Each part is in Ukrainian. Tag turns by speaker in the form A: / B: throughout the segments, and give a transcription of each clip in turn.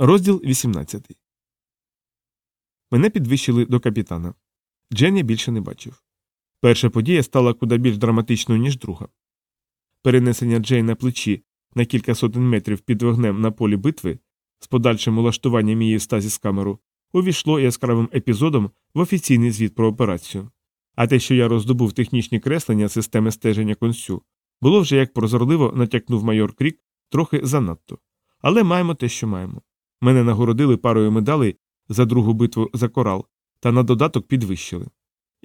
A: Розділ 18. Мене підвищили до капітана. Джен я більше не бачив. Перша подія стала куди більш драматичною, ніж друга. Перенесення Джей на плечі на кілька сотень метрів під вогнем на полі битви з подальшим улаштуванням її стазі з камеру увійшло яскравим епізодом в офіційний звіт про операцію. А те, що я роздобув технічні креслення системи стеження консю, було вже як прозорливо натякнув майор Крік трохи занадто. Але маємо те, що маємо. Мене нагородили парою медалей за другу битву за корал та на додаток підвищили.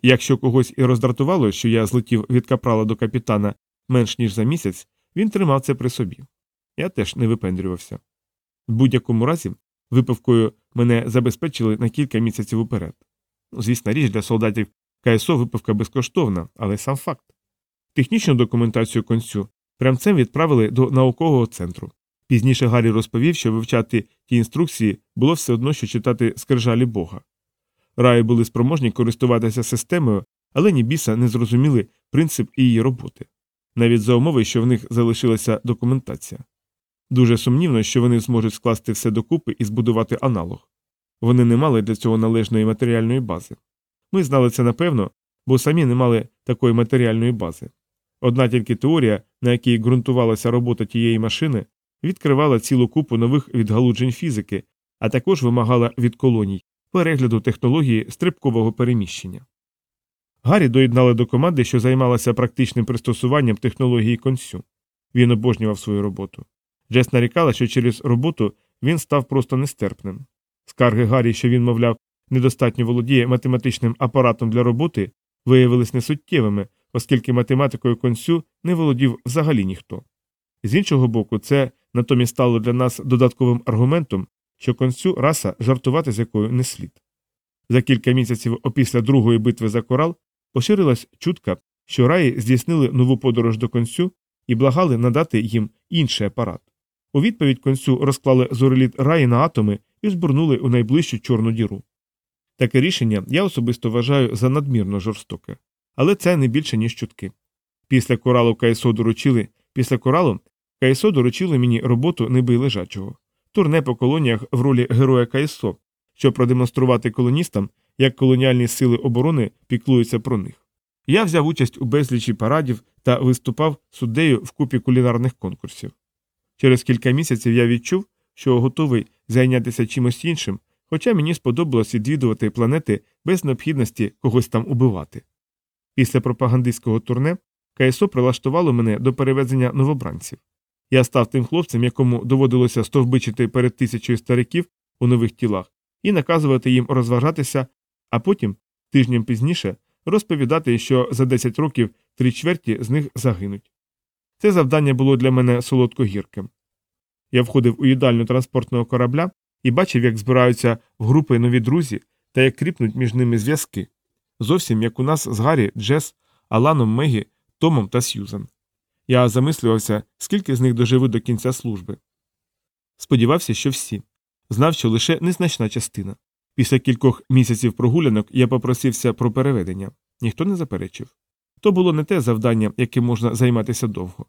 A: Якщо когось і роздратувало, що я злетів від капрала до капітана менш ніж за місяць, він тримав це при собі. Я теж не випендрювався. В будь-якому разі, випивкою мене забезпечили на кілька місяців уперед. Звісна річ для солдатів КСО випивка безкоштовна, але сам факт. Технічну документацію концю прямцем відправили до наукового центру. Пізніше Гаррі розповів, що вивчати ті інструкції було все одно, що читати скрижалі Бога. Раї були спроможні користуватися системою, але ні біса не зрозуміли принцип її роботи, навіть за умови, що в них залишилася документація. Дуже сумнівно, що вони зможуть скласти все докупи і збудувати аналог. Вони не мали для цього належної матеріальної бази. Ми знали це напевно, бо самі не мали такої матеріальної бази. Одна тільки теорія, на якій ґрунтувалася робота тієї машини, відкривала цілу купу нових відгалуджень фізики, а також вимагала від колоній перегляду технології стрибкового переміщення. Гаррі доєднали до команди, що займалася практичним пристосуванням технології консю. Він обожнював свою роботу. Джес нарікала, що через роботу він став просто нестерпним. Скарги Гаррі, що він, мовляв, недостатньо володіє математичним апаратом для роботи, виявились несуттєвими, оскільки математикою консю не володів взагалі ніхто. З іншого боку, це натомість стало для нас додатковим аргументом, що консю раса жартувати з якою не слід. За кілька місяців опісля другої битви за корал поширилась чутка, що раї здійснили нову подорож до консю і благали надати їм інший апарат. У відповідь консю розклали зореліт раї на атоми і збурнули у найближчу чорну діру. Таке рішення я особисто вважаю за надмірно жорстоке, але це не більше, ніж чутки. Після коралу КСО доручили, після коралу КСО доручили мені роботу неби лежачого, турне по колоніях в ролі героя КСО, щоб продемонструвати колоністам, як колоніальні сили оборони піклуються про них. Я взяв участь у безлічі парадів та виступав суддею в купі кулінарних конкурсів. Через кілька місяців я відчув, що готовий зайнятися чимось іншим, хоча мені сподобалось відвідувати планети без необхідності когось там убивати. Після пропагандистського турне КСО прилаштувало мене до перевезення новобранців. Я став тим хлопцем, якому доводилося стовбичити перед тисячою стариків у нових тілах і наказувати їм розважатися, а потім, тижнем пізніше, розповідати, що за 10 років три чверті з них загинуть. Це завдання було для мене солодко гірким. Я входив у їдальню транспортного корабля і бачив, як збираються в групи нові друзі та як кріпнуть між ними зв'язки. Зовсім як у нас з Гаррі, Джес, Аланом Мегі, Томом та Сьюзан. Я замислювався, скільки з них доживуть до кінця служби. Сподівався, що всі. Знав, що лише незначна частина. Після кількох місяців прогулянок я попросився про переведення. Ніхто не заперечив. То було не те завдання, яким можна займатися довго.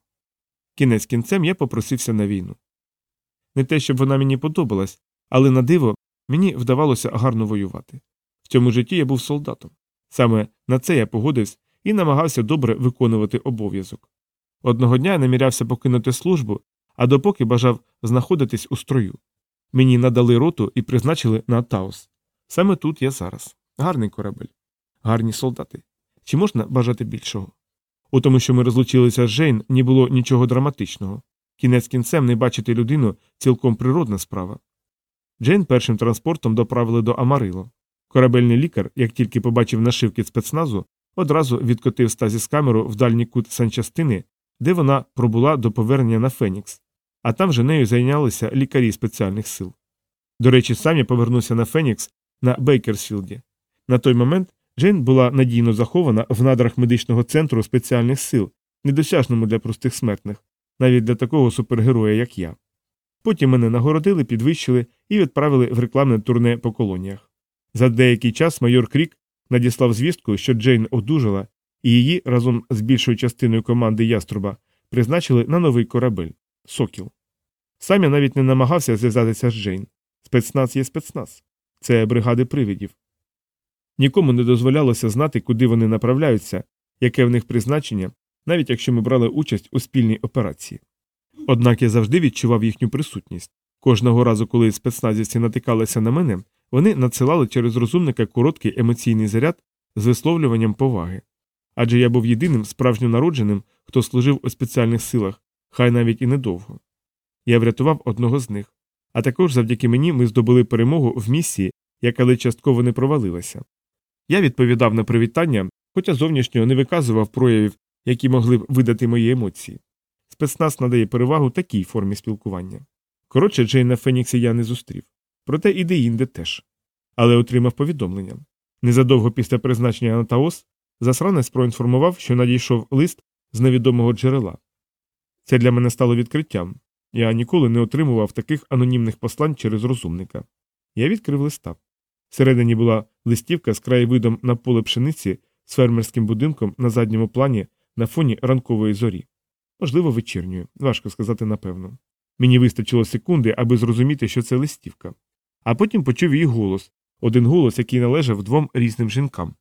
A: Кінець кінцем я попросився на війну. Не те, щоб вона мені подобалась, але на диво мені вдавалося гарно воювати. В цьому житті я був солдатом. Саме на це я погодився і намагався добре виконувати обов'язок. Одного дня я намірявся покинути службу, а допоки бажав знаходитись у строю. Мені надали роту і призначили на Таос. Саме тут я зараз. Гарний корабель, гарні солдати. Чи можна бажати більшого? У тому, що ми розлучилися з Жейн, не було нічого драматичного. Кінець кінцем не бачити людину цілком природна справа. Джейн першим транспортом доправили до Амарило. Корабельний лікар, як тільки побачив нашивки спецназу, одразу відкотив стазі з камеру в дальній кут санчастини, де вона пробула до повернення на Фенікс, а там же нею зайнялися лікарі спеціальних сил. До речі, сам я повернувся на Фенікс на Бейкерсфілді. На той момент Джейн була надійно захована в надрах медичного центру спеціальних сил, недосяжному для простих смертних, навіть для такого супергероя, як я. Потім мене нагородили, підвищили і відправили в рекламне турне по колоніях. За деякий час майор Крік надіслав звістку, що Джейн одужала, і її разом з більшою частиною команди яструба призначили на новий корабель Сокіл. Сам я навіть не намагався зв'язатися з Джейн. Спецназ є спецназ. Це бригади привидів. Нікому не дозволялося знати, куди вони направляються, яке в них призначення, навіть якщо ми брали участь у спільній операції. Однак я завжди відчував їхню присутність. Кожного разу, коли спецназівці натикалися на мене, вони надсилали через розумника короткий емоційний заряд з висловлюванням поваги. Адже я був єдиним справжньо народженим, хто служив у спеціальних силах, хай навіть і недовго. Я врятував одного з них. А також завдяки мені ми здобули перемогу в місії, яка ледь частково не провалилася. Я відповідав на привітання, хоча зовнішньо не виказував проявів, які могли б видати мої емоції. Спецназ надає перевагу такій формі спілкування. Коротше, Джейна Фенікса я не зустрів. Проте і деінде теж. Але отримав повідомлення. Незадовго після призначення на Таос засранець проінформував, що надійшов лист з невідомого джерела. Це для мене стало відкриттям. Я ніколи не отримував таких анонімних послань через розумника. Я відкрив листа. Всередині була листівка з краєвидом на поле пшениці з фермерським будинком на задньому плані на фоні ранкової зорі. Можливо, вечірньої, важко сказати напевно. Мені вистачило секунди, аби зрозуміти, що це листівка. А потім почув її голос один голос, який належав двом різним жінкам.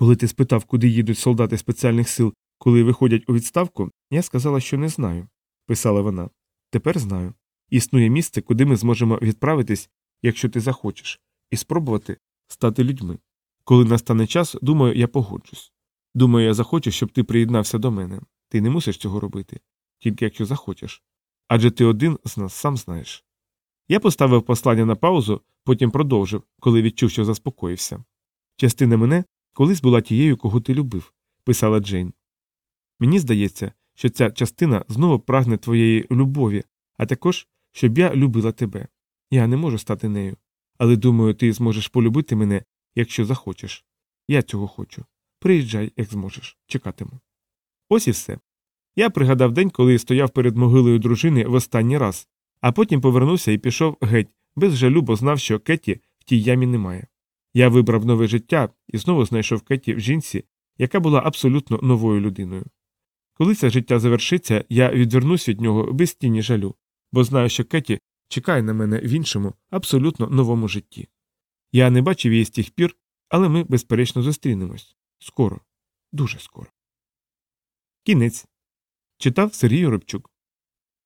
A: Коли ти спитав, куди їдуть солдати спеціальних сил, коли виходять у відставку, я сказала, що не знаю, писала вона. Тепер знаю. Існує місце, куди ми зможемо відправитись, якщо ти захочеш, і спробувати стати людьми. Коли настане час, думаю, я погоджусь. Думаю, я захочу, щоб ти приєднався до мене. Ти не мусиш цього робити, тільки якщо захочеш. Адже ти один з нас сам знаєш. Я поставив послання на паузу, потім продовжив, коли відчув, що заспокоївся. Частина мене колись була тією, кого ти любив, писала Джейн. Мені здається, що ця частина знову прагне твоєї любові, а також, щоб я любила тебе. Я не можу стати нею. Але думаю, ти зможеш полюбити мене, якщо захочеш. Я цього хочу. Приїжджай, як зможеш, чекатиму. Ось і все. Я пригадав день, коли стояв перед могилою дружини в останній раз, а потім повернувся і пішов геть, без жалю, бо знав, що Кеті в тій ямі немає. Я вибрав нове життя і знову знайшов Кеті в жінці, яка була абсолютно новою людиною. Коли це життя завершиться, я відвернусь від нього без тіні жалю, бо знаю, що Кеті чекає на мене в іншому, абсолютно новому житті. Я не бачив її з тих пір, але ми, безперечно, зустрінемось. Скоро, дуже скоро. Кінець. Читав Сергій Оробчук.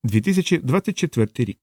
A: 2024 рік.